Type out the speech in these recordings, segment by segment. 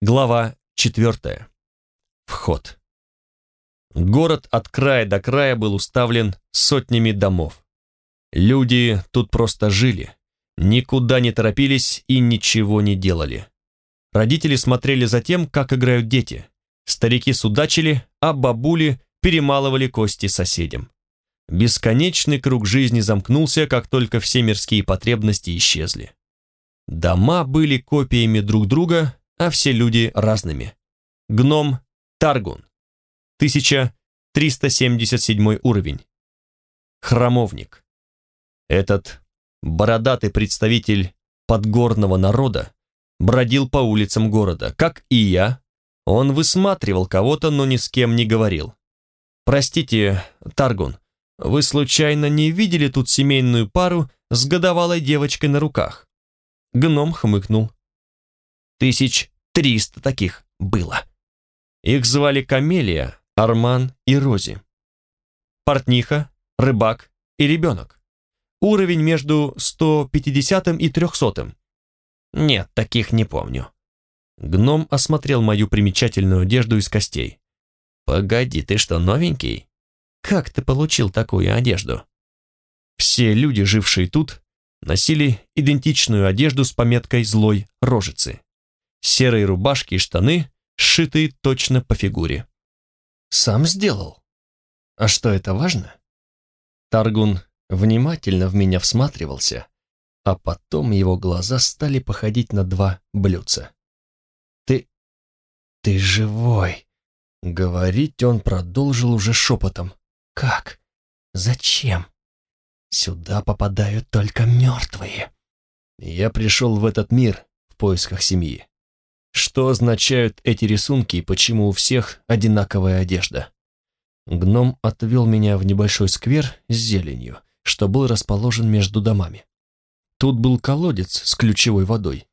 Глава четвертая. Вход. Город от края до края был уставлен сотнями домов. Люди тут просто жили, никуда не торопились и ничего не делали. Родители смотрели за тем, как играют дети. Старики судачили, а бабули перемалывали кости соседям. Бесконечный круг жизни замкнулся, как только все мирские потребности исчезли. Дома были копиями друг друга, а все люди разными. Гном Таргун, 1377 уровень. Храмовник. Этот бородатый представитель подгорного народа бродил по улицам города. Как и я, он высматривал кого-то, но ни с кем не говорил. «Простите, Таргун, вы случайно не видели тут семейную пару с годовалой девочкой на руках?» Гном хмыкнул. Тысяч триста таких было. Их звали Камелия, Арман и Рози. Портниха, рыбак и ребенок. Уровень между 150 и 300. Нет, таких не помню. Гном осмотрел мою примечательную одежду из костей. «Погоди, ты что, новенький? Как ты получил такую одежду?» Все люди, жившие тут, носили идентичную одежду с пометкой злой рожицы серые рубашки и штаны, сшитые точно по фигуре. «Сам сделал? А что, это важно?» Таргун внимательно в меня всматривался, а потом его глаза стали походить на два блюдца. «Ты... ты живой!» Говорить он продолжил уже шепотом. «Как? Зачем? Сюда попадают только мертвые!» Я пришел в этот мир в поисках семьи. Что означают эти рисунки и почему у всех одинаковая одежда? Гном отвел меня в небольшой сквер с зеленью, что был расположен между домами. Тут был колодец с ключевой водой,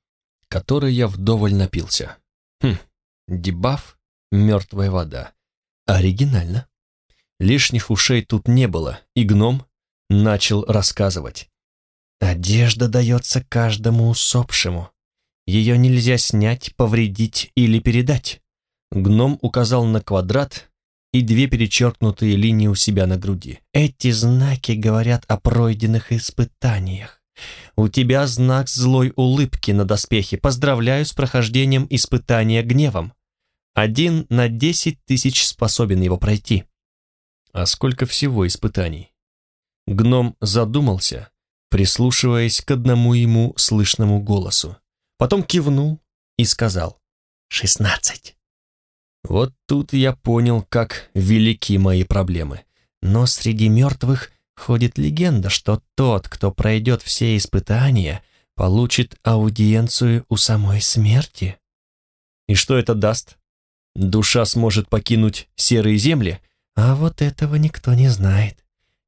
которой я вдоволь напился. Хм, дебаф — мертвая вода. Оригинально. Лишних ушей тут не было, и гном начал рассказывать. «Одежда дается каждому усопшему. Ее нельзя снять, повредить или передать. Гном указал на квадрат и две перечеркнутые линии у себя на груди. Эти знаки говорят о пройденных испытаниях. У тебя знак злой улыбки на доспехе. Поздравляю с прохождением испытания гневом. Один на десять тысяч способен его пройти. А сколько всего испытаний? Гном задумался, прислушиваясь к одному ему слышному голосу потом кивнул и сказал «шестнадцать». Вот тут я понял, как велики мои проблемы. Но среди мертвых ходит легенда, что тот, кто пройдет все испытания, получит аудиенцию у самой смерти. И что это даст? Душа сможет покинуть серые земли? А вот этого никто не знает.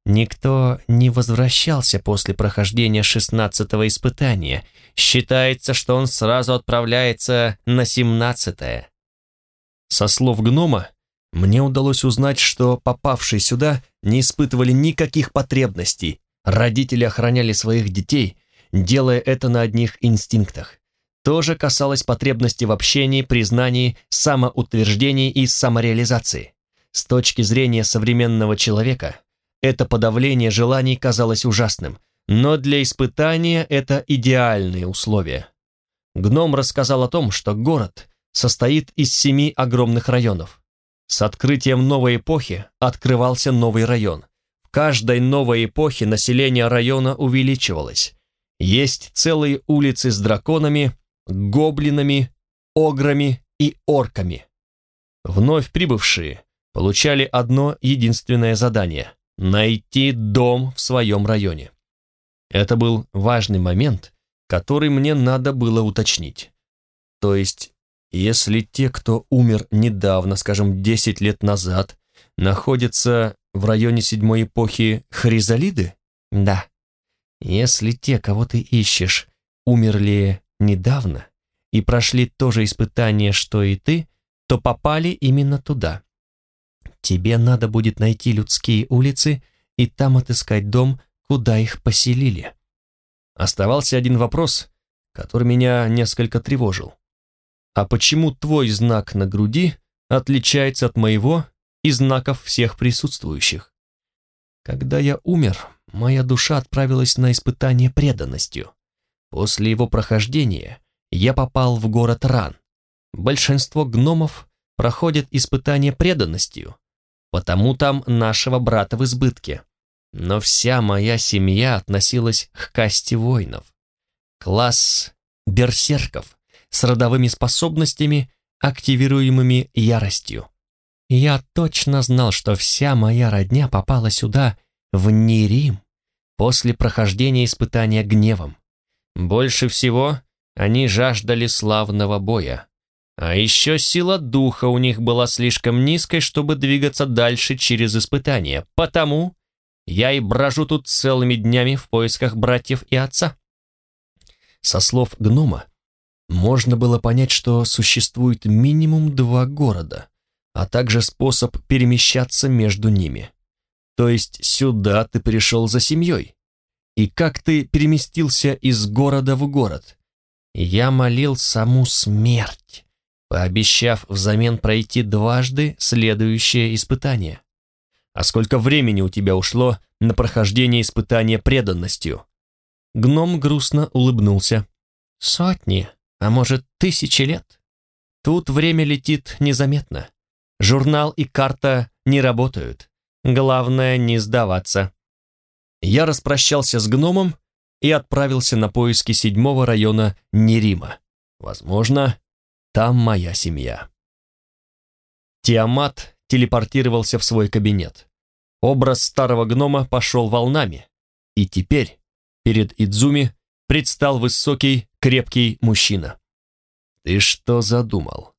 Никто не возвращался после прохождения шестнадцатого испытания. Считается, что он сразу отправляется на семнадцатое. Со слов гнома, мне удалось узнать, что попавшие сюда не испытывали никаких потребностей. Родители охраняли своих детей, делая это на одних инстинктах. То же касалось потребности в общении, признании, самоутверждении и самореализации. С точки зрения современного человека – это подавление желаний казалось ужасным, но для испытания это идеальные условия. Гном рассказал о том, что город состоит из семи огромных районов. С открытием новой эпохи открывался новый район. В каждой новой эпохе население района увеличивалось. Есть целые улицы с драконами, гоблинами, ограми и орками. Вновь прибывшие получали одно единственное задание найти дом в своем районе. Это был важный момент, который мне надо было уточнить. То есть, если те, кто умер недавно, скажем, 10 лет назад, находятся в районе седьмой эпохи Хризалиды? Да. Если те, кого ты ищешь, умерли недавно и прошли то же испытание, что и ты, то попали именно туда. Тебе надо будет найти людские улицы и там отыскать дом, куда их поселили. Оставался один вопрос, который меня несколько тревожил. а почему твой знак на груди отличается от моего и знаков всех присутствующих? Когда я умер, моя душа отправилась на испытание преданностью. После его прохождения я попал в город Ран. Большинство гномов проходят испытание преданностью, потому там нашего брата в избытке. Но вся моя семья относилась к касте воинов. Класс берсерков с родовыми способностями, активируемыми яростью. Я точно знал, что вся моя родня попала сюда, в Нерим, после прохождения испытания гневом. Больше всего они жаждали славного боя. А еще сила духа у них была слишком низкой, чтобы двигаться дальше через испытания. Потому я и брожу тут целыми днями в поисках братьев и отца. Со слов гнома можно было понять, что существует минимум два города, а также способ перемещаться между ними. То есть сюда ты пришел за семьей. И как ты переместился из города в город? Я молил саму смерть, пообещав взамен пройти дважды следующее испытание. А сколько времени у тебя ушло на прохождение испытания преданностью? Гном грустно улыбнулся. Сотни, а может тысячи лет. Тут время летит незаметно. Журнал и карта не работают. Главное не сдаваться. Я распрощался с гномом и отправился на поиски седьмого района Нерима. Возможно, там моя семья. Тиамат телепортировался в свой кабинет. Образ старого гнома пошел волнами, и теперь перед Идзуми предстал высокий, крепкий мужчина. «Ты что задумал?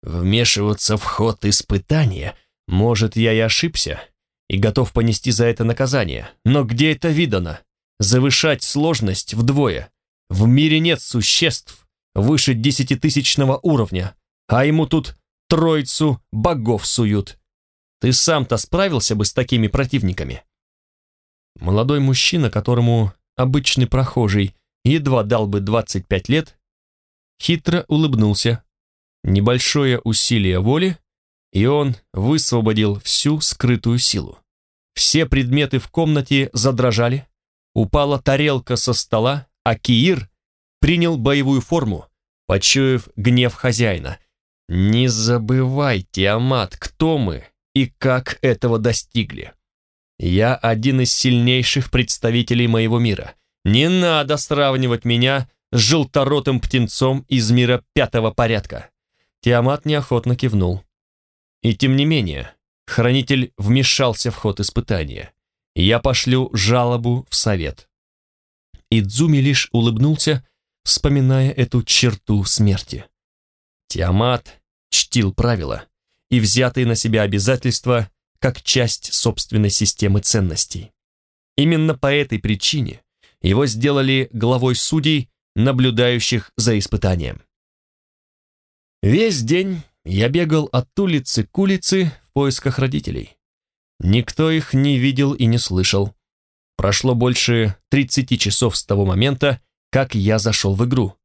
Вмешиваться в ход испытания? Может, я и ошибся и готов понести за это наказание, но где это видано? завышать сложность вдвое. В мире нет существ выше десятитысячного уровня, а ему тут троицу богов суют. Ты сам-то справился бы с такими противниками? Молодой мужчина, которому обычный прохожий едва дал бы 25 лет, хитро улыбнулся. Небольшое усилие воли, и он высвободил всю скрытую силу. Все предметы в комнате задрожали, упала тарелка со стола, а Киир принял боевую форму, почуяв гнев хозяина. «Не забывайте, Амат, кто мы и как этого достигли. Я один из сильнейших представителей моего мира. Не надо сравнивать меня с желторотым птенцом из мира пятого порядка». Тиамат неохотно кивнул. И тем не менее, хранитель вмешался в ход испытания. Я пошлю жалобу в совет. Идзуми лишь улыбнулся, вспоминая эту черту смерти. Тиамат чтил правила и взятые на себя обязательства как часть собственной системы ценностей. Именно по этой причине его сделали главой судей, наблюдающих за испытанием. Весь день я бегал от улицы к улице в поисках родителей. Никто их не видел и не слышал. Прошло больше 30 часов с того момента, как я зашел в игру.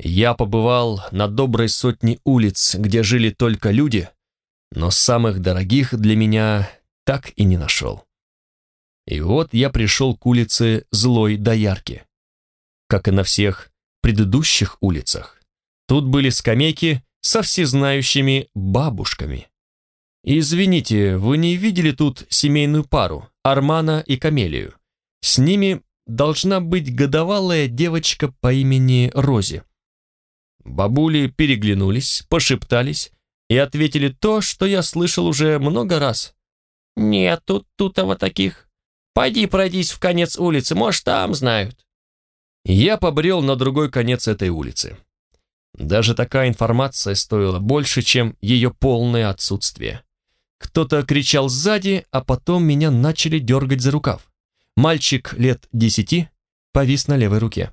Я побывал на доброй сотне улиц, где жили только люди, но самых дорогих для меня так и не нашел. И вот я пришел к улице Злой Доярки. Как и на всех предыдущих улицах, тут были скамейки со всезнающими бабушками. «Извините, вы не видели тут семейную пару, Армана и Камелию? С ними должна быть годовалая девочка по имени Рози». Бабули переглянулись, пошептались и ответили то, что я слышал уже много раз. «Нет тут тут-то таких. Пойди пройдись в конец улицы, может, там знают». Я побрел на другой конец этой улицы. Даже такая информация стоила больше, чем ее полное отсутствие. Кто-то кричал сзади, а потом меня начали дергать за рукав. Мальчик лет десяти повис на левой руке.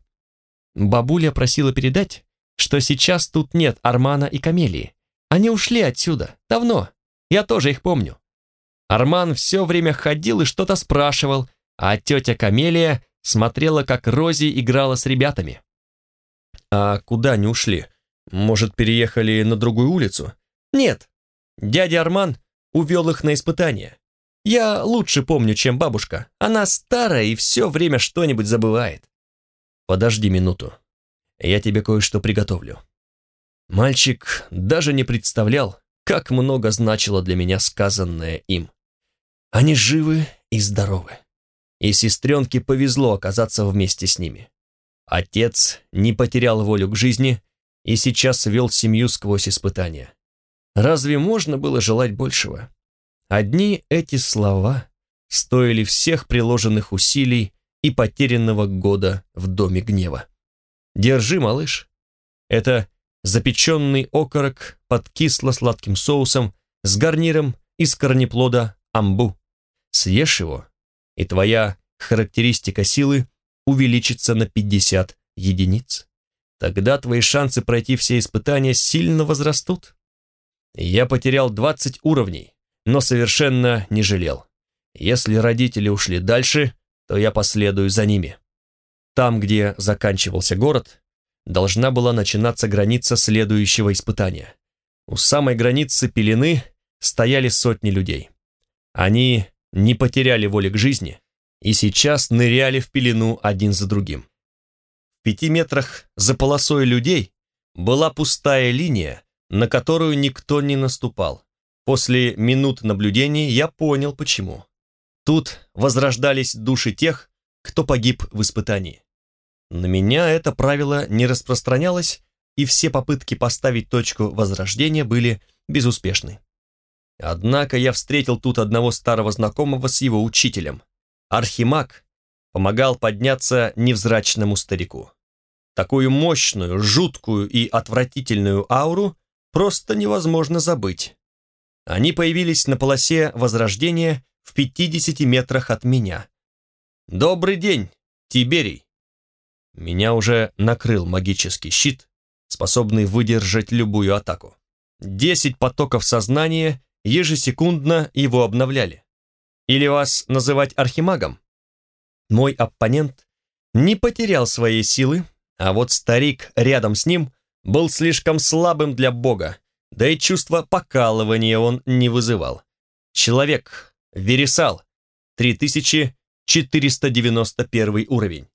Бабуля просила передать, что сейчас тут нет Армана и Камелии. Они ушли отсюда, давно. Я тоже их помню. Арман все время ходил и что-то спрашивал, а тетя Камелия смотрела, как Рози играла с ребятами. А куда они ушли? Может, переехали на другую улицу? Нет. Дядя Арман увел их на испытание. Я лучше помню, чем бабушка. Она старая и все время что-нибудь забывает. Подожди минуту. Я тебе кое-что приготовлю. Мальчик даже не представлял, как много значило для меня сказанное им. Они живы и здоровы. И сестренке повезло оказаться вместе с ними. Отец не потерял волю к жизни и сейчас вел семью сквозь испытания. Разве можно было желать большего? Одни эти слова стоили всех приложенных усилий и потерянного года в Доме гнева. Держи, малыш. Это запеченный окорок под кисло-сладким соусом с гарниром из корнеплода амбу. Съешь его, и твоя характеристика силы увеличится на 50 единиц. Тогда твои шансы пройти все испытания сильно возрастут. Я потерял 20 уровней, но совершенно не жалел. Если родители ушли дальше, то я последую за ними. Там, где заканчивался город, должна была начинаться граница следующего испытания. У самой границы пелены стояли сотни людей. Они не потеряли воли к жизни и сейчас ныряли в пелену один за другим. В пяти метрах за полосой людей была пустая линия, на которую никто не наступал. После минут наблюдений я понял, почему. Тут возрождались души тех, кто погиб в испытании. На меня это правило не распространялось, и все попытки поставить точку возрождения были безуспешны. Однако я встретил тут одного старого знакомого с его учителем. Архимаг помогал подняться невзрачному старику. Такую мощную, жуткую и отвратительную ауру просто невозможно забыть. Они появились на полосе возрождения в 50 метрах от меня. «Добрый день, Тиберий!» Меня уже накрыл магический щит, способный выдержать любую атаку. Десять потоков сознания ежесекундно его обновляли. Или вас называть архимагом? Мой оппонент не потерял своей силы, а вот старик рядом с ним был слишком слабым для бога, да и чувство покалывания он не вызывал. Человек, Вересал, 3491 уровень.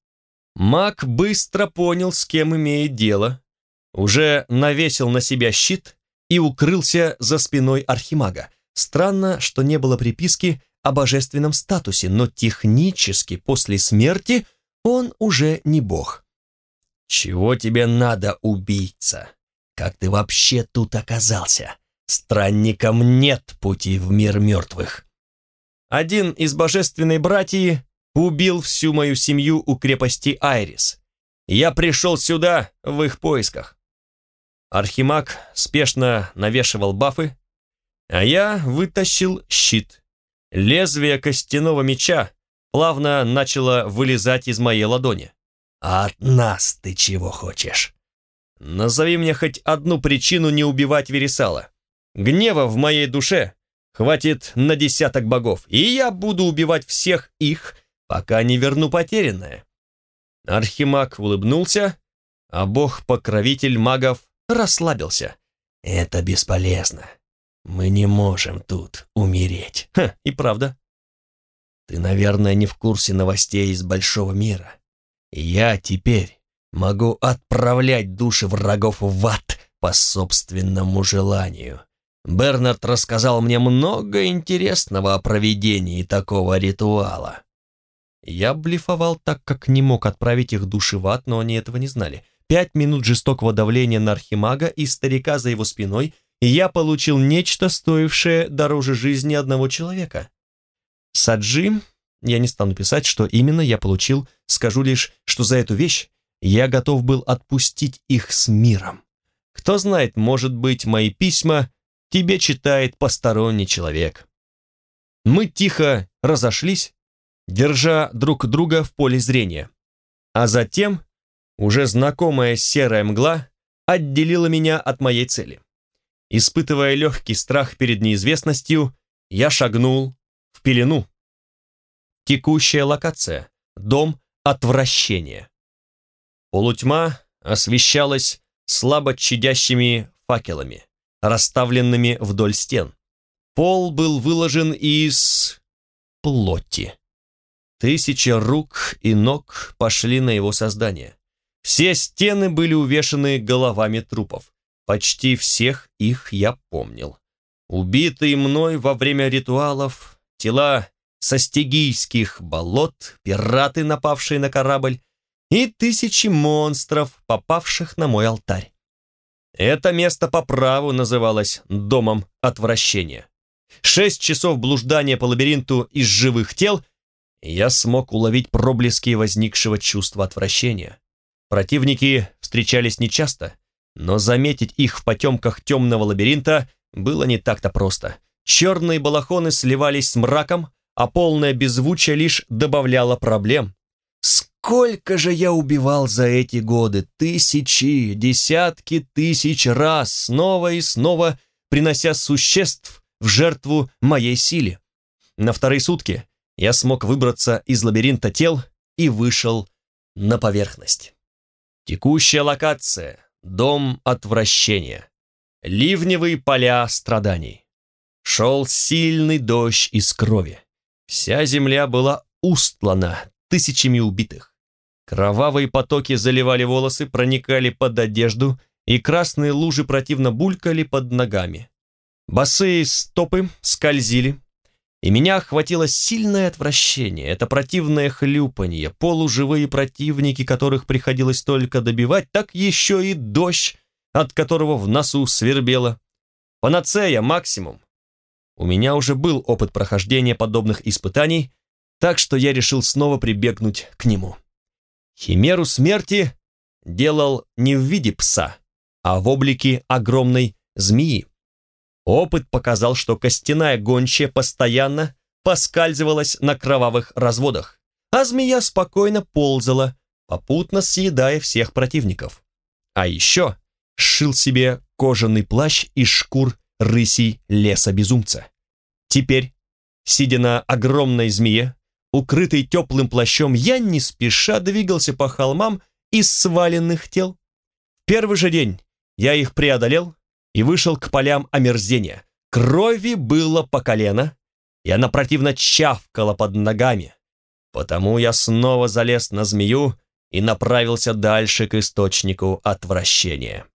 Маг быстро понял, с кем имеет дело, уже навесил на себя щит и укрылся за спиной архимага. Странно, что не было приписки о божественном статусе, но технически после смерти он уже не бог. «Чего тебе надо, убийца?» Как ты вообще тут оказался? Странникам нет пути в мир мертвых. Один из божественной братьи убил всю мою семью у крепости Айрис. Я пришел сюда в их поисках. Архимаг спешно навешивал бафы, а я вытащил щит. Лезвие костяного меча плавно начало вылезать из моей ладони. «А от нас ты чего хочешь?» Назови мне хоть одну причину не убивать Вересала. Гнева в моей душе хватит на десяток богов, и я буду убивать всех их, пока не верну потерянное. Архимаг улыбнулся, а бог-покровитель магов расслабился. Это бесполезно. Мы не можем тут умереть. Ха, и правда. Ты, наверное, не в курсе новостей из большого мира. Я теперь Могу отправлять души врагов в ад по собственному желанию. Бернард рассказал мне много интересного о проведении такого ритуала. Я блефовал так, как не мог отправить их души в ад, но они этого не знали. Пять минут жестокого давления на архимага и старика за его спиной, и я получил нечто, стоившее дороже жизни одного человека. Саджи, я не стану писать, что именно я получил, скажу лишь, что за эту вещь я готов был отпустить их с миром. Кто знает, может быть, мои письма тебе читает посторонний человек. Мы тихо разошлись, держа друг друга в поле зрения. А затем уже знакомая серая мгла отделила меня от моей цели. Испытывая легкий страх перед неизвестностью, я шагнул в пелену. Текущая локация. Дом отвращения. Полутьма освещалась слабо чадящими факелами, расставленными вдоль стен. Пол был выложен из... плоти. Тысячи рук и ног пошли на его создание. Все стены были увешаны головами трупов. Почти всех их я помнил. Убитые мной во время ритуалов, тела со стигийских болот, пираты, напавшие на корабль, и тысячи монстров, попавших на мой алтарь. Это место по праву называлось «домом отвращения». Шесть часов блуждания по лабиринту из живых тел, я смог уловить проблески возникшего чувства отвращения. Противники встречались нечасто, но заметить их в потемках темного лабиринта было не так-то просто. Черные балахоны сливались с мраком, а полное беззвучие лишь добавляло проблем. Сколько же я убивал за эти годы? Тысячи, десятки тысяч раз, снова и снова принося существ в жертву моей силе. На вторые сутки я смог выбраться из лабиринта тел и вышел на поверхность. Текущая локация — дом отвращения. Ливневые поля страданий. Шел сильный дождь из крови. Вся земля была устлана тысячами убитых. Кровавые потоки заливали волосы, проникали под одежду, и красные лужи противно булькали под ногами. Босые стопы скользили, и меня охватило сильное отвращение, это противное хлюпанье, полуживые противники, которых приходилось только добивать, так еще и дождь, от которого в носу свербело. Панацея максимум. У меня уже был опыт прохождения подобных испытаний, так что я решил снова прибегнуть к нему. Химеру смерти делал не в виде пса, а в облике огромной змеи. Опыт показал, что костяная гончая постоянно поскальзывалась на кровавых разводах, а змея спокойно ползала, попутно съедая всех противников. А еще сшил себе кожаный плащ из шкур рысей леса безумца. Теперь, сидя на огромной змее, укрытый теплым плащом, я не спеша двигался по холмам из сваленных тел. В первый же день я их преодолел и вышел к полям омерзения. Крови было по колено, и она противно чавкала под ногами. Потому я снова залез на змею и направился дальше к источнику отвращения.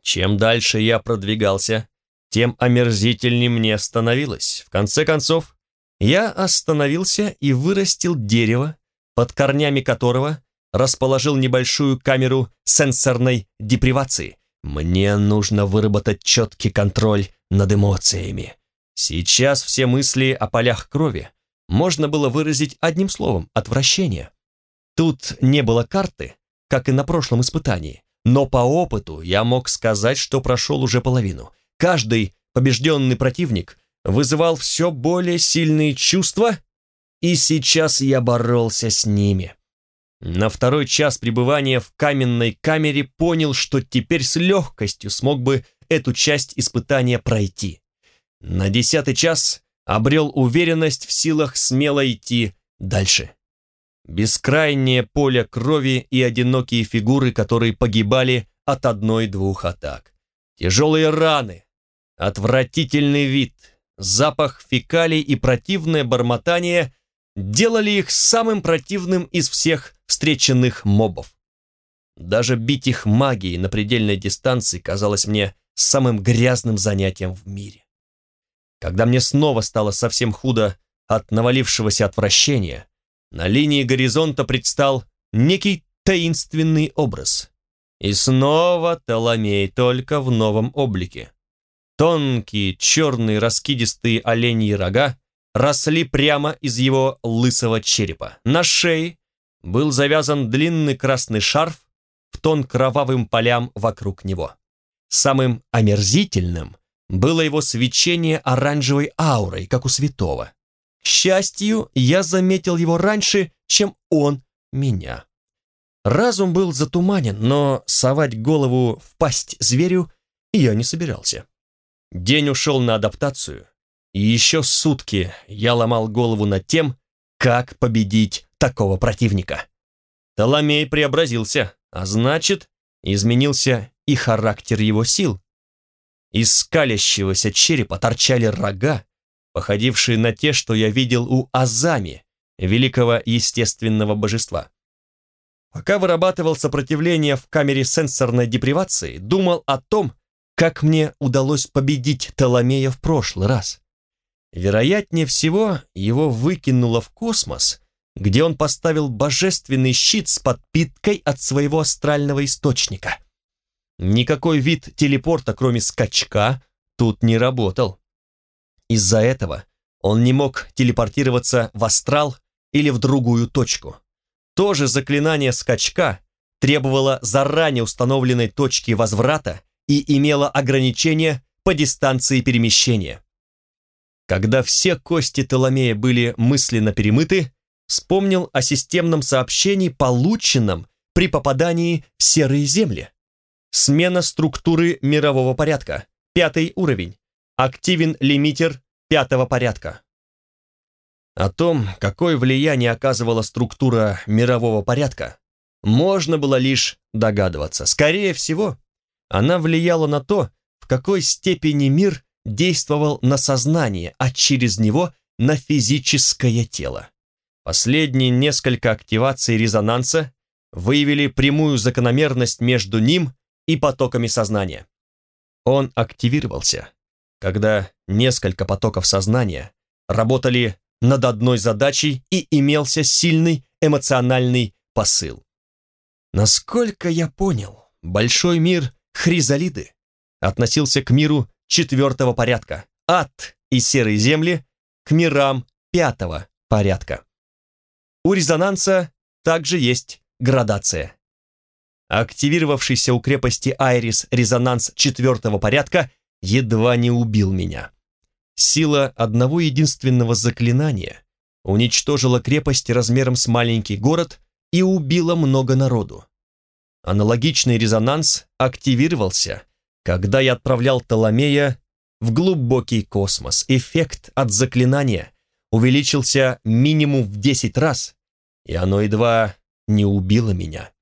Чем дальше я продвигался, тем омерзительнее мне становилось. В конце концов, я остановился и вырастил дерево, под корнями которого расположил небольшую камеру сенсорной депривации. Мне нужно выработать четкий контроль над эмоциями. Сейчас все мысли о полях крови можно было выразить одним словом – отвращение. Тут не было карты, как и на прошлом испытании, но по опыту я мог сказать, что прошел уже половину. Каждый побежденный противник вызывал все более сильные чувства, и сейчас я боролся с ними. На второй час пребывания в каменной камере понял, что теперь с легкостью смог бы эту часть испытания пройти. На десятый час обрел уверенность в силах смело идти дальше. Бескрайнее поле крови и одинокие фигуры, которые погибали от одной-двух атак. Тяжелые раны, отвратительный вид, запах фекалий и противное бормотание делали их самым противным из всех встреченных мобов. Даже бить их магией на предельной дистанции казалось мне самым грязным занятием в мире. Когда мне снова стало совсем худо от навалившегося отвращения, на линии горизонта предстал некий таинственный образ. И снова Толомей, только в новом облике. Тонкие, черные, раскидистые оленьи рога росли прямо из его лысого черепа. На шее был завязан длинный красный шарф в тон кровавым полям вокруг него. Самым омерзительным было его свечение оранжевой аурой, как у святого. К счастью, я заметил его раньше, чем он меня. Разум был затуманен, но совать голову в пасть зверю я не собирался. День ушел на адаптацию, и еще сутки я ломал голову над тем, как победить такого противника. Толомей преобразился, а значит, изменился и характер его сил. Из скалящегося черепа торчали рога, походившие на те, что я видел у Азами, великого естественного божества. Пока вырабатывал сопротивление в камере сенсорной депривации, думал о том, как мне удалось победить Толомея в прошлый раз. Вероятнее всего, его выкинуло в космос, где он поставил божественный щит с подпиткой от своего астрального источника. Никакой вид телепорта, кроме скачка, тут не работал. Из-за этого он не мог телепортироваться в астрал или в другую точку. То же заклинание скачка требовало заранее установленной точки возврата и имело ограничение по дистанции перемещения. Когда все кости Толомея были мысленно перемыты, вспомнил о системном сообщении, полученном при попадании в серые земли. Смена структуры мирового порядка. Пятый уровень. Активен лимитер пятого порядка. О том, какое влияние оказывала структура мирового порядка, можно было лишь догадываться. Скорее всего, она влияла на то, в какой степени мир действовал на сознание, а через него на физическое тело. Последние несколько активаций резонанса выявили прямую закономерность между ним и потоками сознания. Он активировался, когда несколько потоков сознания работали над одной задачей и имелся сильный эмоциональный посыл. Насколько я понял, большой мир Хризалиды относился к миру четвертого порядка, ад и серые земли к мирам пятого порядка. У резонанса также есть градация. Активировавшийся у крепости Айрис резонанс четвертого порядка едва не убил меня. Сила одного единственного заклинания уничтожила крепость размером с маленький город и убила много народу. Аналогичный резонанс активировался, когда я отправлял Толомея в глубокий космос. Эффект от заклинания увеличился минимум в 10 раз, и оно едва не убило меня.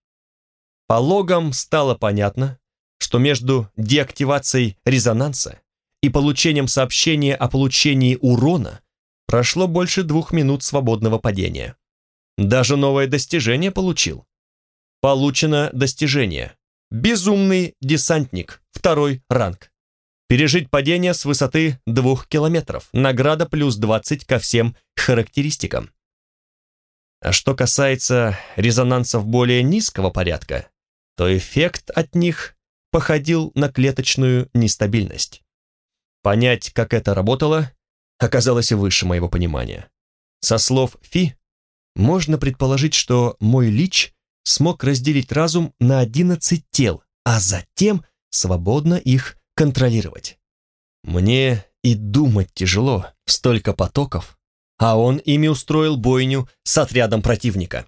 По логам стало понятно, что между деактивацией резонанса и получением сообщения о получении урона прошло больше двух минут свободного падения. Даже новое достижение получил. Получено достижение. Безумный десантник, второй ранг. Пережить падение с высоты двух километров. Награда плюс 20 ко всем характеристикам. А что касается резонансов более низкого порядка, то эффект от них походил на клеточную нестабильность. Понять, как это работало, оказалось выше моего понимания. Со слов Фи, можно предположить, что мой лич смог разделить разум на 11 тел, а затем свободно их контролировать. Мне и думать тяжело, столько потоков, а он ими устроил бойню с отрядом противника.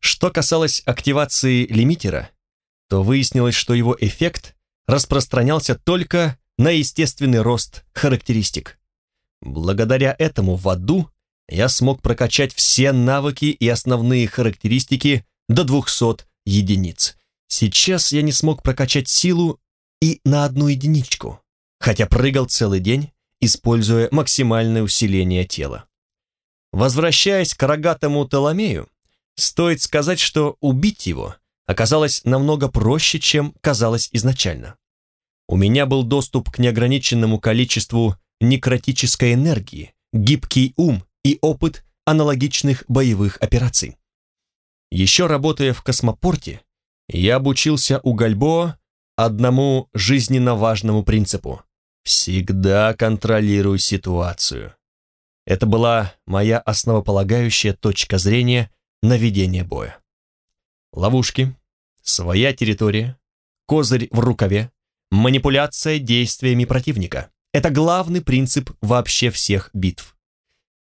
Что касалось активации лимитера, то выяснилось, что его эффект распространялся только на естественный рост характеристик. Благодаря этому в аду я смог прокачать все навыки и основные характеристики до 200 единиц. Сейчас я не смог прокачать силу и на одну единичку, хотя прыгал целый день, используя максимальное усиление тела. Возвращаясь к рогатому Толомею, стоит сказать, что убить его оказалось намного проще, чем казалось изначально. У меня был доступ к неограниченному количеству некротической энергии, гибкий ум и опыт аналогичных боевых операций. Еще работая в космопорте, я обучился у Гальбоа одному жизненно важному принципу – всегда контролируй ситуацию. Это была моя основополагающая точка зрения на ведение боя. Ловушки, своя территория, козырь в рукаве, Манипуляция действиями противника – это главный принцип вообще всех битв.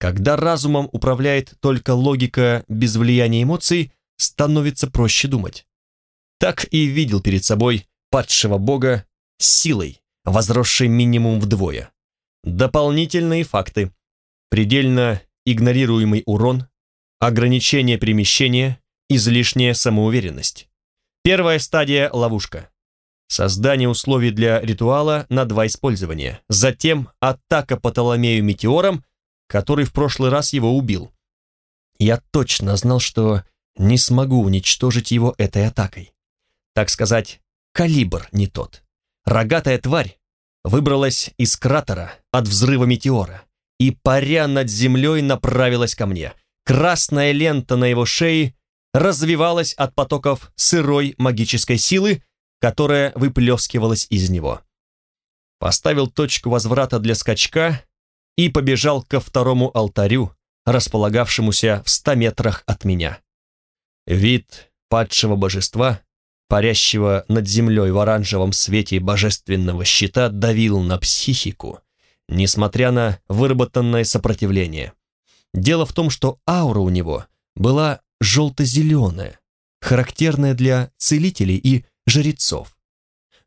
Когда разумом управляет только логика без влияния эмоций, становится проще думать. Так и видел перед собой падшего бога силой, возросшей минимум вдвое. Дополнительные факты. Предельно игнорируемый урон, ограничение перемещения, излишняя самоуверенность. Первая стадия – ловушка. Создание условий для ритуала на два использования. Затем атака по Толомею метеором, который в прошлый раз его убил. Я точно знал, что не смогу уничтожить его этой атакой. Так сказать, калибр не тот. Рогатая тварь выбралась из кратера от взрыва метеора и, паря над землей, направилась ко мне. Красная лента на его шее развивалась от потоков сырой магической силы, которая выплескивалась из него. Поставил точку возврата для скачка и побежал ко второму алтарю, располагавшемуся в ста метрах от меня. Вид падшего божества, парящего над землей в оранжевом свете божественного щита, давил на психику, несмотря на выработанное сопротивление. Дело в том, что аура у него была желто-зеленая, характерная для целителей и жрецов.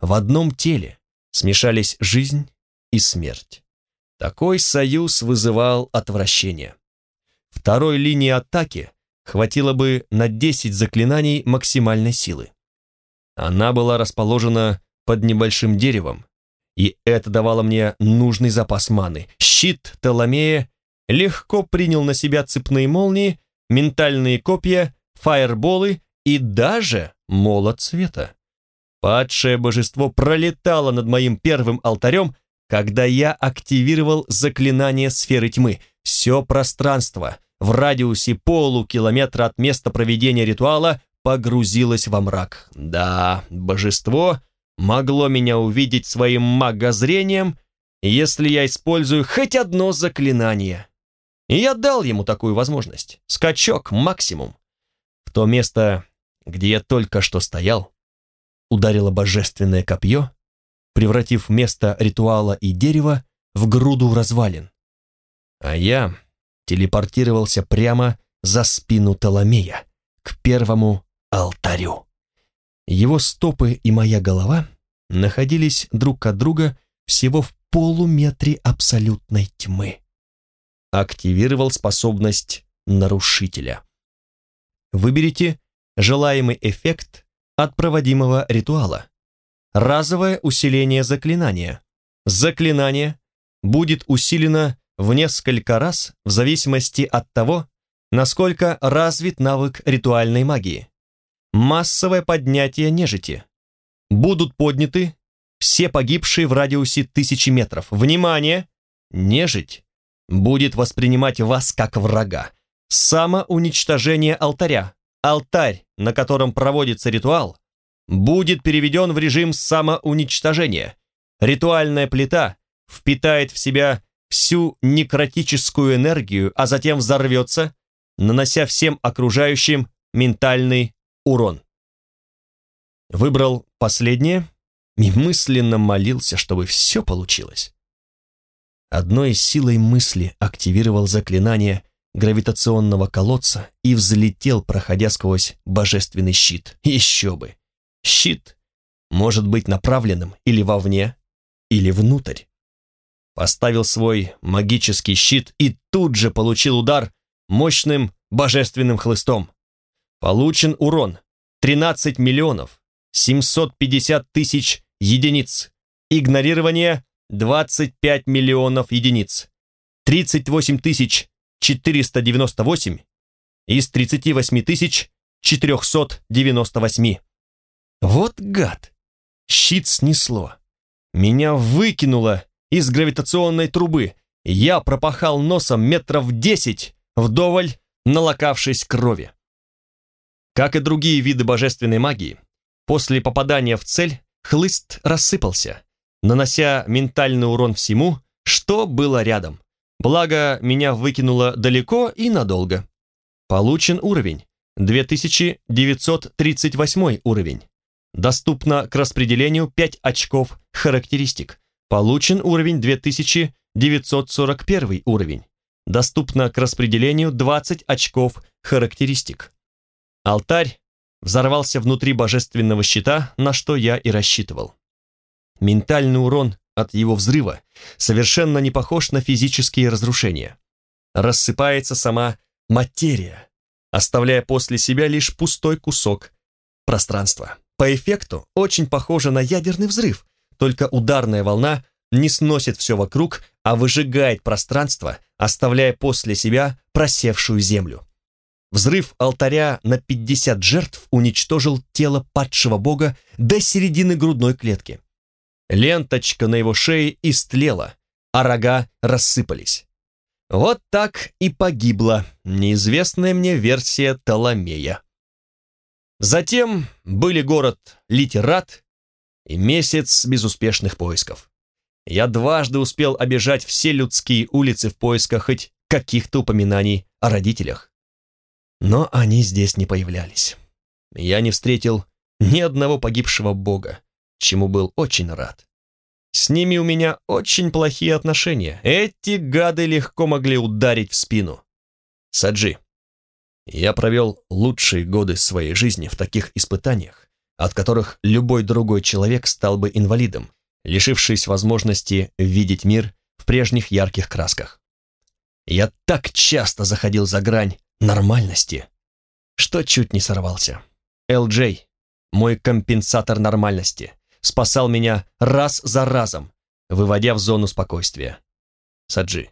В одном теле смешались жизнь и смерть. Такой союз вызывал отвращение. Второй линии атаки хватило бы на 10 заклинаний максимальной силы. Она была расположена под небольшим деревом, и это давало мне нужный запас маны. Щит Толомея легко принял на себя цепные молнии, ментальные копья, фаерболы и даже молот света. Падшее божество пролетало над моим первым алтарем, когда я активировал заклинание сферы тьмы. Все пространство в радиусе полукилометра от места проведения ритуала погрузилось во мрак. Да, божество могло меня увидеть своим магозрением, если я использую хоть одно заклинание. И я дал ему такую возможность. Скачок максимум. В то место, где я только что стоял, ударило божественное копье, превратив место ритуала и дерева в груду развалин. А я телепортировался прямо за спину Толомея, к первому алтарю. Его стопы и моя голова находились друг от друга всего в полуметре абсолютной тьмы. Активировал способность нарушителя. Выберите желаемый эффект от проводимого ритуала. Разовое усиление заклинания. Заклинание будет усилено в несколько раз в зависимости от того, насколько развит навык ритуальной магии. Массовое поднятие нежити. Будут подняты все погибшие в радиусе тысячи метров. Внимание! Нежить будет воспринимать вас как врага. Самоуничтожение алтаря. Алтарь, на котором проводится ритуал, будет переведен в режим самоуничтожения. Ритуальная плита впитает в себя всю некротическую энергию, а затем взорвется, нанося всем окружающим ментальный урон. Выбрал последнее и мысленно молился, чтобы все получилось. Одной силой мысли активировал заклинание гравитационного колодца и взлетел, проходя сквозь божественный щит. Еще бы! Щит может быть направленным или вовне, или внутрь. Поставил свой магический щит и тут же получил удар мощным божественным хлыстом. Получен урон 13 миллионов 750 тысяч единиц. Игнорирование 25 миллионов единиц. 38 тысяч 498 из 38 тысяч 498. Вот гад! Щит снесло. Меня выкинуло из гравитационной трубы. Я пропахал носом метров десять, вдоволь налокавшись крови. Как и другие виды божественной магии, после попадания в цель хлыст рассыпался, нанося ментальный урон всему, что было рядом. Благо, меня выкинуло далеко и надолго. Получен уровень. 2938 уровень. Доступно к распределению 5 очков характеристик. Получен уровень 2941 уровень. Доступно к распределению 20 очков характеристик. Алтарь взорвался внутри божественного щита, на что я и рассчитывал. Ментальный урон от его взрыва совершенно не похож на физические разрушения. Рассыпается сама материя, оставляя после себя лишь пустой кусок пространства. По эффекту очень похоже на ядерный взрыв, только ударная волна не сносит все вокруг, а выжигает пространство, оставляя после себя просевшую землю. Взрыв алтаря на 50 жертв уничтожил тело падшего бога до середины грудной клетки. Ленточка на его шее истлела, а рога рассыпались. Вот так и погибла неизвестная мне версия Толомея. Затем были город Литерат и месяц безуспешных поисков. Я дважды успел обижать все людские улицы в поисках хоть каких-то упоминаний о родителях. Но они здесь не появлялись. Я не встретил ни одного погибшего бога, чему был очень рад. С ними у меня очень плохие отношения. Эти гады легко могли ударить в спину. Саджи, я провел лучшие годы своей жизни в таких испытаниях, от которых любой другой человек стал бы инвалидом, лишившись возможности видеть мир в прежних ярких красках. Я так часто заходил за грань нормальности, что чуть не сорвался. Эл-Джей, мой компенсатор нормальности, спасал меня раз за разом, выводя в зону спокойствия. Саджи,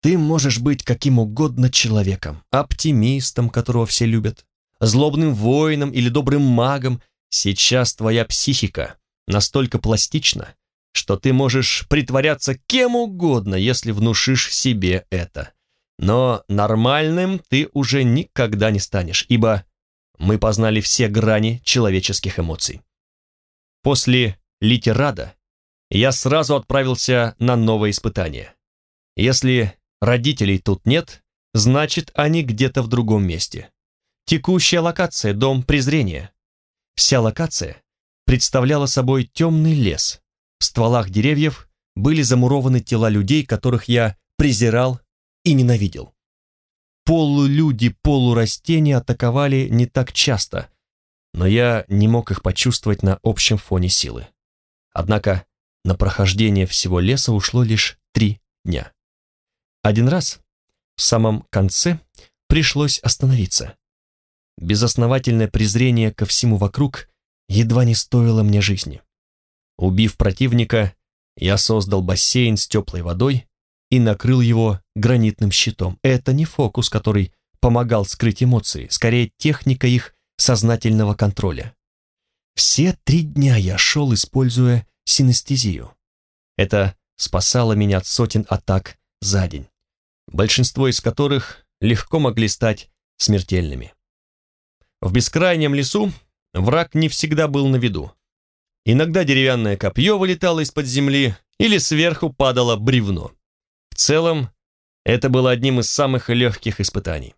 ты можешь быть каким угодно человеком, оптимистом, которого все любят, злобным воином или добрым магом. Сейчас твоя психика настолько пластична, что ты можешь притворяться кем угодно, если внушишь себе это. Но нормальным ты уже никогда не станешь, ибо мы познали все грани человеческих эмоций. После литерада я сразу отправился на новое испытание. Если родителей тут нет, значит, они где-то в другом месте. Текущая локация – дом презрения. Вся локация представляла собой темный лес. В стволах деревьев были замурованы тела людей, которых я презирал и ненавидел. Полулюди-полурастения атаковали не так часто, но я не мог их почувствовать на общем фоне силы. Однако на прохождение всего леса ушло лишь три дня. Один раз, в самом конце, пришлось остановиться. Безосновательное презрение ко всему вокруг едва не стоило мне жизни. Убив противника, я создал бассейн с теплой водой и накрыл его гранитным щитом. Это не фокус, который помогал скрыть эмоции, скорее техника их сознательного контроля. Все три дня я шел, используя синестезию. Это спасало меня от сотен атак за день, большинство из которых легко могли стать смертельными. В бескрайнем лесу враг не всегда был на виду. Иногда деревянное копье вылетало из-под земли или сверху падало бревно. В целом, это было одним из самых легких испытаний.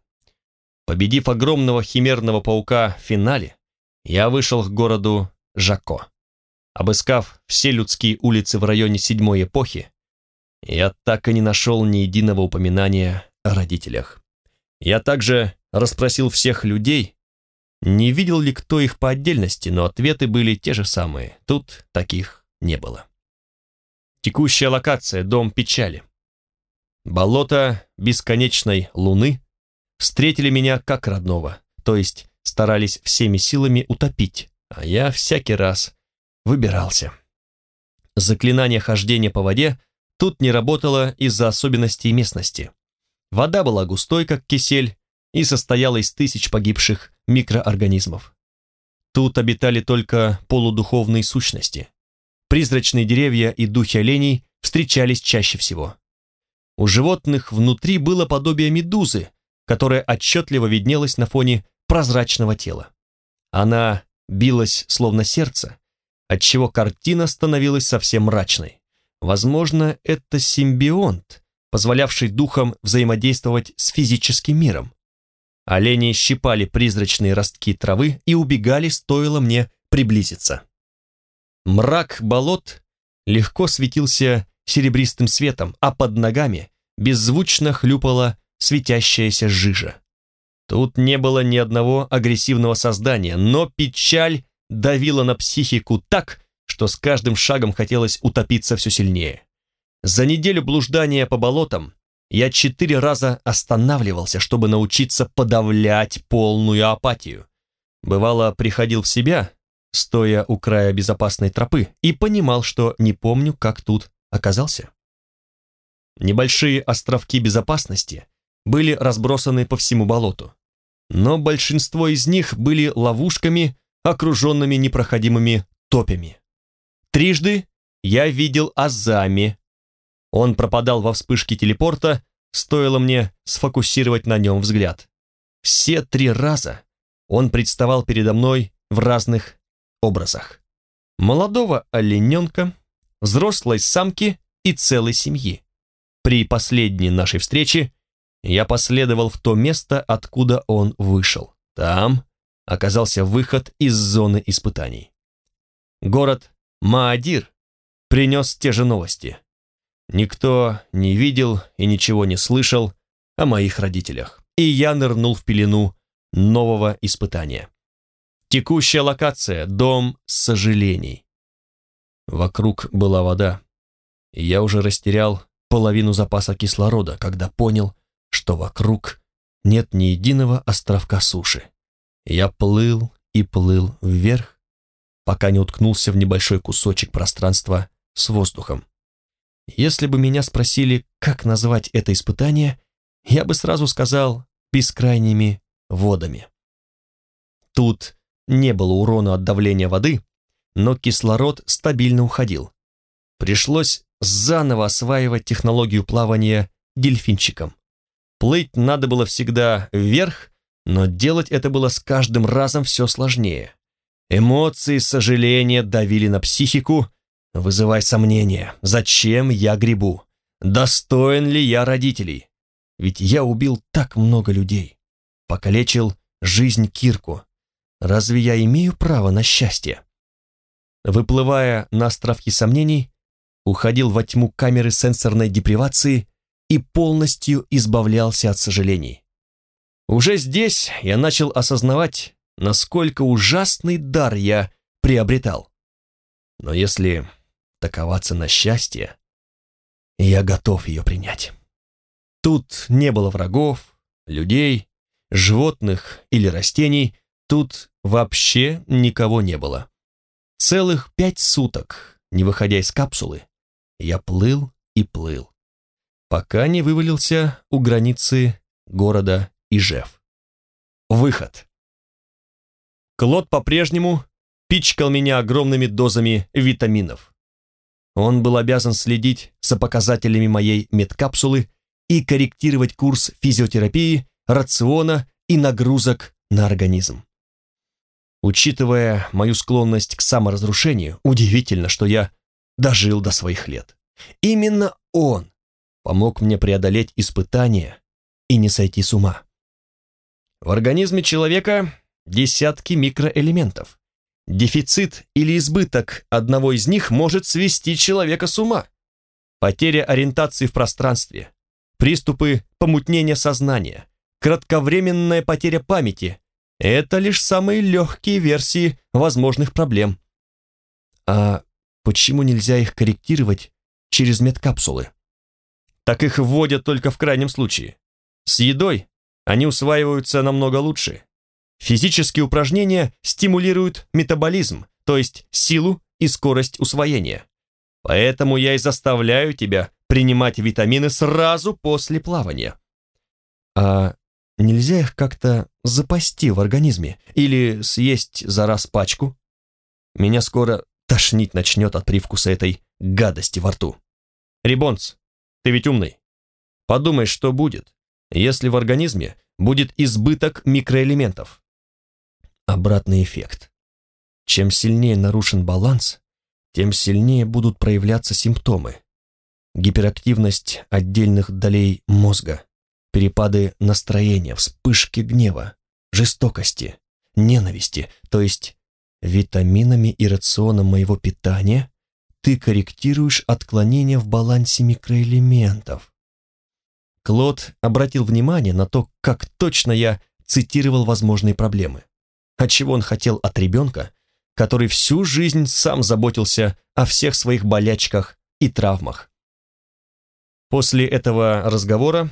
Победив огромного химерного паука в финале, я вышел к городу Жако. Обыскав все людские улицы в районе седьмой эпохи, я так и не нашел ни единого упоминания о родителях. Я также расспросил всех людей, не видел ли кто их по отдельности, но ответы были те же самые. Тут таких не было. Текущая локация – дом печали. Болото бесконечной луны встретили меня как родного, то есть старались всеми силами утопить, а я всякий раз выбирался. Заклинание хождения по воде тут не работало из-за особенностей местности. Вода была густой, как кисель, и состояла из тысяч погибших микроорганизмов. Тут обитали только полудуховные сущности. Призрачные деревья и духи оленей встречались чаще всего. У животных внутри было подобие медузы, которая отчетливо виднелась на фоне прозрачного тела. Она билась словно сердце, отчего картина становилась совсем мрачной. Возможно, это симбионт, позволявший духам взаимодействовать с физическим миром. Олени щипали призрачные ростки травы и убегали, стоило мне приблизиться. Мрак болот легко светился серебристым светом, а под ногами беззвучно хлюпала светящаяся жижа. Тут не было ни одного агрессивного создания, но печаль давила на психику так, что с каждым шагом хотелось утопиться все сильнее. За неделю блуждания по болотам я четыре раза останавливался, чтобы научиться подавлять полную апатию. Бывало, приходил в себя, стоя у края безопасной тропы, и понимал, что не помню, как тут оказался. Небольшие островки безопасности были разбросаны по всему болоту, но большинство из них были ловушками, окруженными непроходимыми топями. Трижды я видел Азами. Он пропадал во вспышке телепорта, стоило мне сфокусировать на нем взгляд. Все три раза он представал передо мной в разных образах. Молодого олененка, взрослой самки и целой семьи. При последней нашей встрече я последовал в то место, откуда он вышел. Там оказался выход из зоны испытаний. Город Маадир принес те же новости. Никто не видел и ничего не слышал о моих родителях, и я нырнул в пелену нового испытания. Текущая локация – дом сожалений. Вокруг была вода, и я уже растерял половину запаса кислорода, когда понял, что вокруг нет ни единого островка суши. Я плыл и плыл вверх, пока не уткнулся в небольшой кусочек пространства с воздухом. Если бы меня спросили, как назвать это испытание, я бы сразу сказал «бескрайними водами». Тут не было урона от давления воды, но кислород стабильно уходил. Пришлось заново осваивать технологию плавания дельфинчиком. Плыть надо было всегда вверх, но делать это было с каждым разом все сложнее. Эмоции сожаления давили на психику, вызывая сомнения, зачем я грибу, достоин ли я родителей. Ведь я убил так много людей, покалечил жизнь Кирку, Разве я имею право на счастье? Выплывая на островки сомнений, уходил во тьму камеры сенсорной депривации и полностью избавлялся от сожалений. Уже здесь я начал осознавать, насколько ужасный дар я приобретал. Но если таковаться на счастье, я готов ее принять. Тут не было врагов, людей, животных или растений, Тут вообще никого не было. Целых пять суток, не выходя из капсулы, я плыл и плыл, пока не вывалился у границы города Ижев. Выход. Клод по-прежнему пичкал меня огромными дозами витаминов. Он был обязан следить за показателями моей медкапсулы и корректировать курс физиотерапии, рациона и нагрузок на организм. Учитывая мою склонность к саморазрушению, удивительно, что я дожил до своих лет. Именно он помог мне преодолеть испытания и не сойти с ума. В организме человека десятки микроэлементов. Дефицит или избыток одного из них может свести человека с ума. Потеря ориентации в пространстве, приступы помутнения сознания, кратковременная потеря памяти это лишь самые легкие версии возможных проблем. А почему нельзя их корректировать через медкапсулы? Так их вводят только в крайнем случае. С едой они усваиваются намного лучше. Физические упражнения стимулируют метаболизм, то есть силу и скорость усвоения. Поэтому я и заставляю тебя принимать витамины сразу после плавания. А Нельзя их как-то запасти в организме или съесть за раз пачку? Меня скоро тошнить начнет от привкуса этой гадости во рту. Рибонс, ты ведь умный. Подумай, что будет, если в организме будет избыток микроэлементов. Обратный эффект. Чем сильнее нарушен баланс, тем сильнее будут проявляться симптомы. Гиперактивность отдельных долей мозга, перепады настроения, вспышки гнева, жестокости, ненависти, то есть витаминами и рационом моего питания ты корректируешь отклонения в балансе микроэлементов. Клод обратил внимание на то, как точно я цитировал возможные проблемы. Отчего он хотел от ребенка, который всю жизнь сам заботился о всех своих болячках и травмах. После этого разговора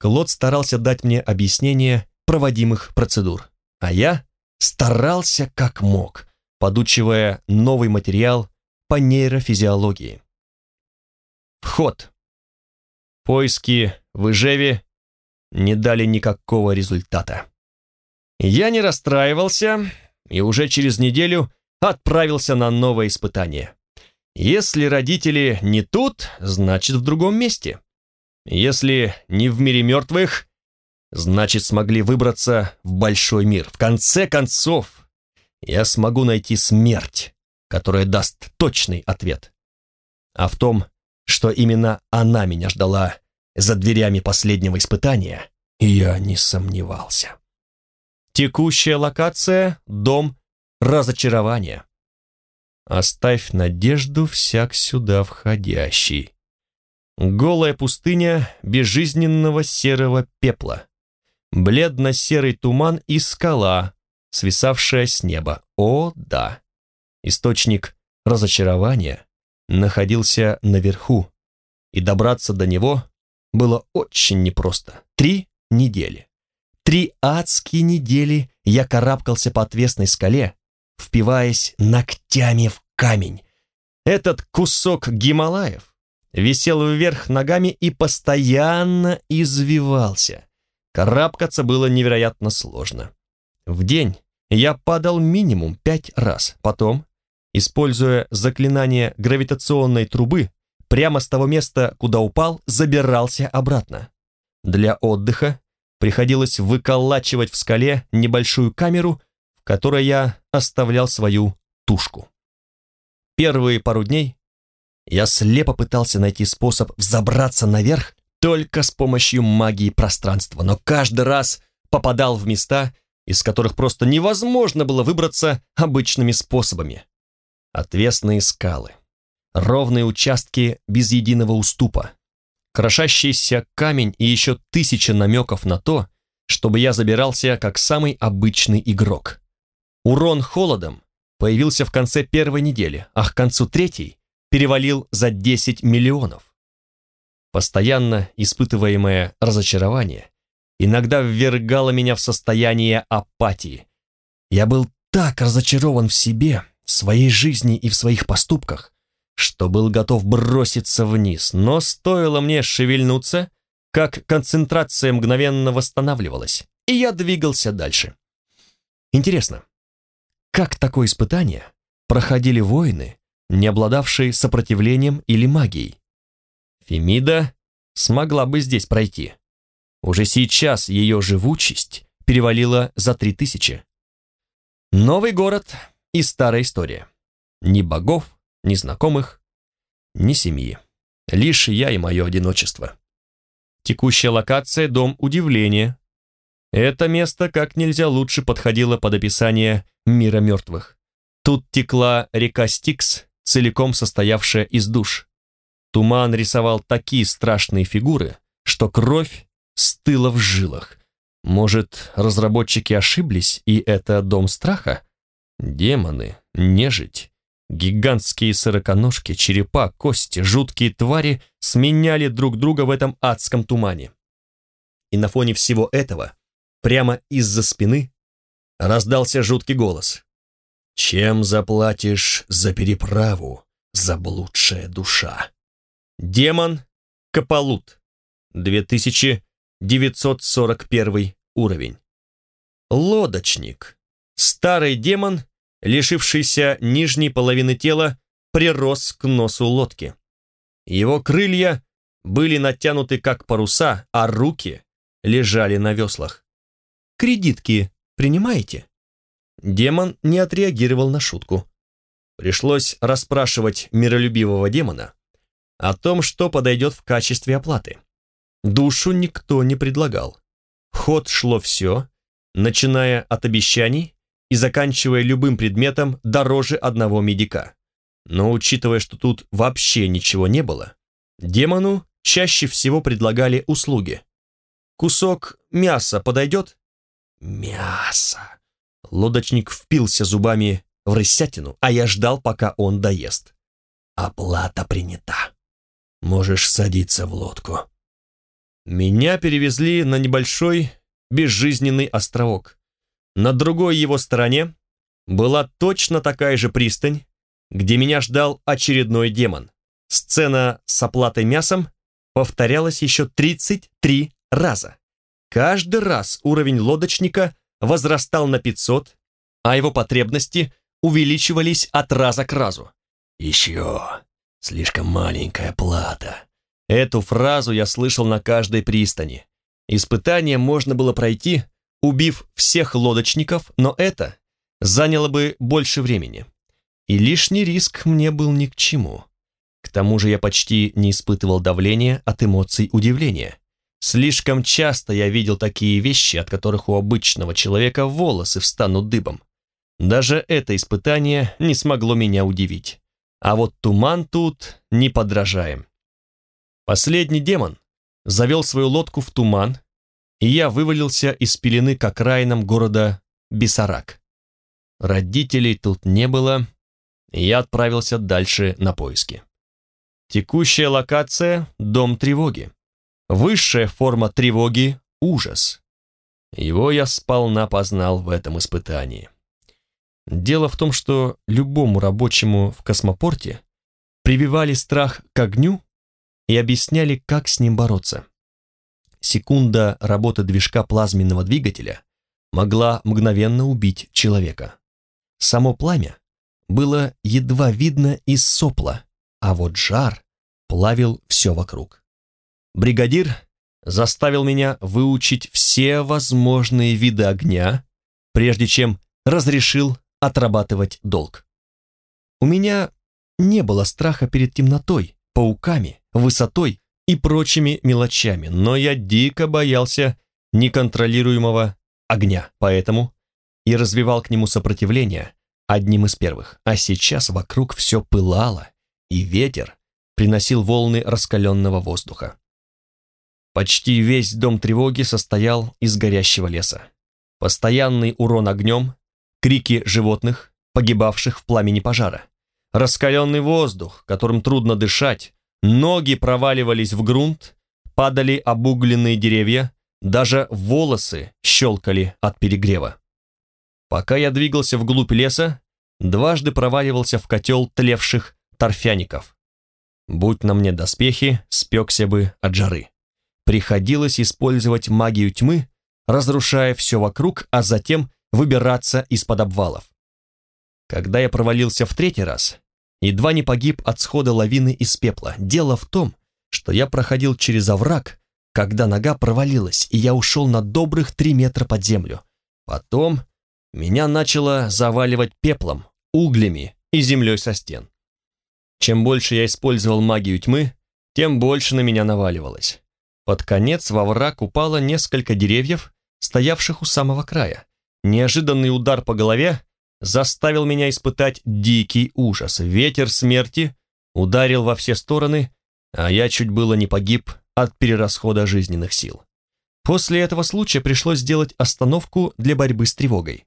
Клод старался дать мне объяснение проводимых процедур, а я старался как мог, подучивая новый материал по нейрофизиологии. Вход. Поиски в Ижеве не дали никакого результата. Я не расстраивался и уже через неделю отправился на новое испытание. Если родители не тут, значит в другом месте. Если не в мире мертвых, значит смогли выбраться в большой мир. В конце концов, я смогу найти смерть, которая даст точный ответ. А в том, что именно она меня ждала за дверями последнего испытания, я не сомневался. Текущая локация — дом разочарования. Оставь надежду всяк сюда входящий. Голая пустыня безжизненного серого пепла. Бледно-серый туман и скала, свисавшая с неба. О, да! Источник разочарования находился наверху, и добраться до него было очень непросто. Три недели. Три адские недели я карабкался по отвесной скале, впиваясь ногтями в камень. Этот кусок Гималаев висел вверх ногами и постоянно извивался. Карабкаться было невероятно сложно. В день я падал минимум пять раз, потом, используя заклинание гравитационной трубы, прямо с того места, куда упал, забирался обратно. Для отдыха приходилось выколачивать в скале небольшую камеру, в которой я оставлял свою тушку. Первые пару дней я слепо пытался найти способ взобраться наверх только с помощью магии пространства, но каждый раз попадал в места, из которых просто невозможно было выбраться обычными способами. Отвесные скалы, ровные участки без единого уступа, крошащийся камень и еще тысяча намеков на то, чтобы я забирался как самый обычный игрок. Урон холодом появился в конце первой недели, а к концу третьей перевалил за 10 миллионов. Постоянно испытываемое разочарование иногда ввергало меня в состояние апатии. Я был так разочарован в себе, в своей жизни и в своих поступках, что был готов броситься вниз, но стоило мне шевельнуться, как концентрация мгновенно восстанавливалась, и я двигался дальше. Интересно, как такое испытание проходили воины, не обладавшие сопротивлением или магией? Фемида смогла бы здесь пройти. Уже сейчас ее живучесть перевалила за три тысячи. Новый город и старая история. Ни богов, ни знакомых, ни семьи. Лишь я и мое одиночество. Текущая локация – дом удивления, это место как нельзя лучше подходило под описание мира мертвых. Тут текла река Стикс, целиком состоявшая из душ. Туман рисовал такие страшные фигуры, что кровь стыла в жилах. Может, разработчики ошиблись, и это дом страха? Демоны, нежить, гигантские сороконожки, черепа, кости, жуткие твари сменяли друг друга в этом адском тумане. И на фоне всего этого прямо из-за спины раздался жуткий голос. «Чем заплатишь за переправу, заблудшая душа?» Демон Капалут, 2941 уровень. Лодочник. Старый демон, лишившийся нижней половины тела, прирос к носу лодки. Его крылья были натянуты как паруса, а руки лежали на веслах. Кредитки принимаете?» Демон не отреагировал на шутку. Пришлось расспрашивать миролюбивого демона о том, что подойдет в качестве оплаты. Душу никто не предлагал. ход шло все, начиная от обещаний и заканчивая любым предметом дороже одного медика. Но учитывая, что тут вообще ничего не было, демону чаще всего предлагали услуги. Кусок мяса подойдет? Мясо. Лодочник впился зубами в рысятину, а я ждал, пока он доест. Оплата принята. Можешь садиться в лодку. Меня перевезли на небольшой безжизненный островок. На другой его стороне была точно такая же пристань, где меня ждал очередной демон. Сцена с оплатой мясом повторялась еще 33 раза. Каждый раз уровень лодочника возрастал на 500, а его потребности увеличивались от раза к разу. «Еще слишком маленькая плата». Эту фразу я слышал на каждой пристани. Испытание можно было пройти, убив всех лодочников, но это заняло бы больше времени. И лишний риск мне был ни к чему. К тому же я почти не испытывал давления от эмоций удивления. Слишком часто я видел такие вещи, от которых у обычного человека волосы встанут дыбом. Даже это испытание не смогло меня удивить. А вот туман тут не подражаем. Последний демон завел свою лодку в туман, и я вывалился из пелены к окраинам города Бесарак. Родителей тут не было, и я отправился дальше на поиски. Текущая локация – дом тревоги. Высшая форма тревоги – ужас. Его я сполна познал в этом испытании. Дело в том, что любому рабочему в космопорте прививали страх к огню и объясняли, как с ним бороться. Секунда работы движка плазменного двигателя могла мгновенно убить человека. Само пламя было едва видно из сопла, а вот жар плавил все вокруг. Бригадир заставил меня выучить все возможные виды огня, прежде чем разрешил отрабатывать долг. У меня не было страха перед темнотой, пауками, высотой и прочими мелочами, но я дико боялся неконтролируемого огня, поэтому и развивал к нему сопротивление одним из первых. А сейчас вокруг все пылало, и ветер приносил волны раскаленного воздуха. Почти весь дом тревоги состоял из горящего леса. Постоянный урон огнем, крики животных, погибавших в пламени пожара. Раскаленный воздух, которым трудно дышать, ноги проваливались в грунт, падали обугленные деревья, даже волосы щелкали от перегрева. Пока я двигался вглубь леса, дважды проваливался в котел тлевших торфяников. Будь на мне доспехи, спекся бы от жары. Приходилось использовать магию тьмы, разрушая все вокруг, а затем выбираться из-под обвалов. Когда я провалился в третий раз, едва не погиб от схода лавины из пепла. Дело в том, что я проходил через овраг, когда нога провалилась, и я ушел на добрых три метра под землю. Потом меня начало заваливать пеплом, углями и землей со стен. Чем больше я использовал магию тьмы, тем больше на меня наваливалось. Под конец во враг упало несколько деревьев, стоявших у самого края. Неожиданный удар по голове заставил меня испытать дикий ужас. Ветер смерти ударил во все стороны, а я чуть было не погиб от перерасхода жизненных сил. После этого случая пришлось сделать остановку для борьбы с тревогой.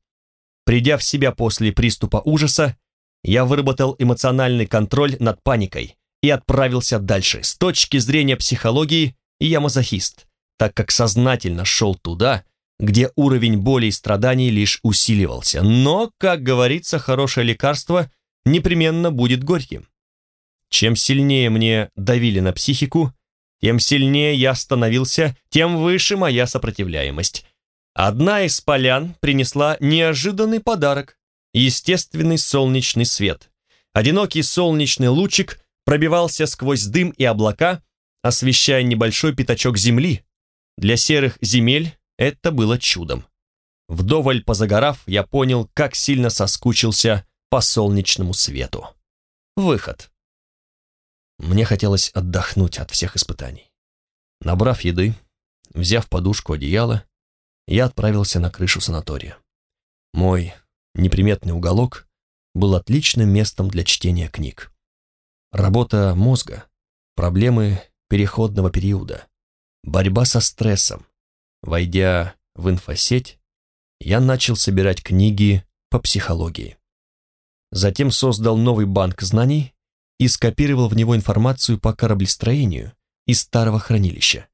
Придя в себя после приступа ужаса, я выработал эмоциональный контроль над паникой и отправился дальше. С точки зрения психологии я мазохист, так как сознательно шел туда, где уровень боли и страданий лишь усиливался. Но, как говорится, хорошее лекарство непременно будет горьким. Чем сильнее мне давили на психику, тем сильнее я становился, тем выше моя сопротивляемость. Одна из полян принесла неожиданный подарок – естественный солнечный свет. Одинокий солнечный лучик пробивался сквозь дым и облака, освещая небольшой пятачок земли. Для серых земель это было чудом. Вдоволь позагорав, я понял, как сильно соскучился по солнечному свету. Выход. Мне хотелось отдохнуть от всех испытаний. Набрав еды, взяв подушку, одеяло, я отправился на крышу санатория. Мой неприметный уголок был отличным местом для чтения книг. Работа мозга, проблемы переходного периода, борьба со стрессом, Войдя в инфосеть, я начал собирать книги по психологии. Затем создал новый банк знаний и скопировал в него информацию по кораблестроению из старого хранилища.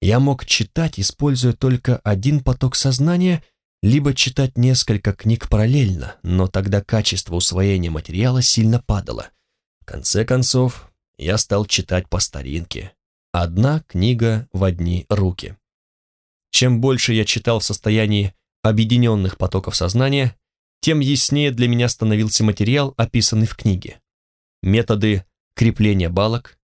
Я мог читать, используя только один поток сознания, либо читать несколько книг параллельно, но тогда качество усвоения материала сильно падало. В конце концов, я стал читать по старинке. Одна книга в одни руки. Чем больше я читал в состоянии объединенных потоков сознания, тем яснее для меня становился материал, описанный в книге. Методы крепления балок,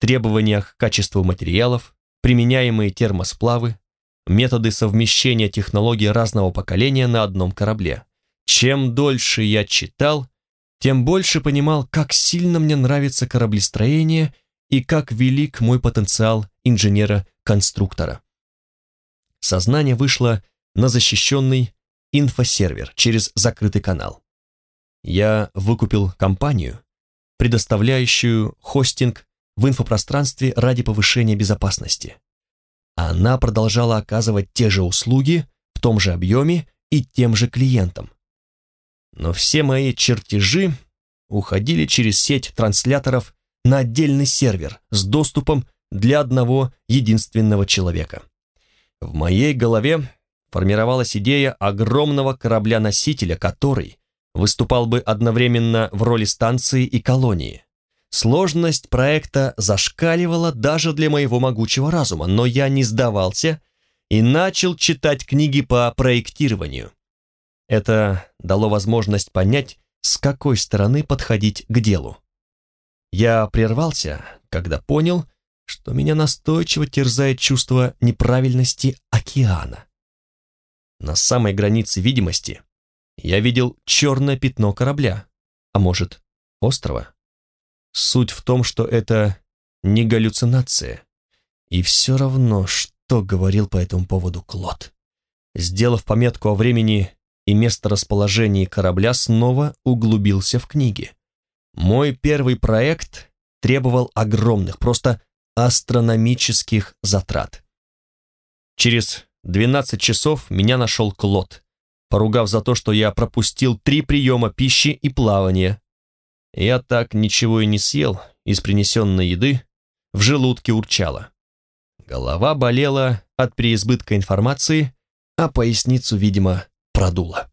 требования к качеству материалов, применяемые термосплавы, методы совмещения технологий разного поколения на одном корабле. Чем дольше я читал, тем больше понимал, как сильно мне нравится кораблестроение и как велик мой потенциал инженера-конструктора. Сознание вышло на защищенный инфосервер через закрытый канал. Я выкупил компанию, предоставляющую хостинг в инфопространстве ради повышения безопасности. Она продолжала оказывать те же услуги в том же объеме и тем же клиентам. Но все мои чертежи уходили через сеть трансляторов на отдельный сервер с доступом для одного единственного человека. В моей голове формировалась идея огромного корабля-носителя, который выступал бы одновременно в роли станции и колонии. Сложность проекта зашкаливала даже для моего могучего разума, но я не сдавался и начал читать книги по проектированию. Это дало возможность понять, с какой стороны подходить к делу. Я прервался, когда понял, что меня настойчиво терзает чувство неправильности океана. На самой границе видимости я видел черное пятно корабля, а может, острова. Суть в том, что это не галлюцинация. И все равно, что говорил по этому поводу Клод. Сделав пометку о времени и месторасположении корабля, снова углубился в книги. Мой первый проект требовал огромных, просто астрономических затрат. Через 12 часов меня нашел Клод, поругав за то, что я пропустил три приема пищи и плавания, я так ничего и не съел из принесенной еды, в желудке урчало. Голова болела от переизбытка информации, а поясницу, видимо, продуло.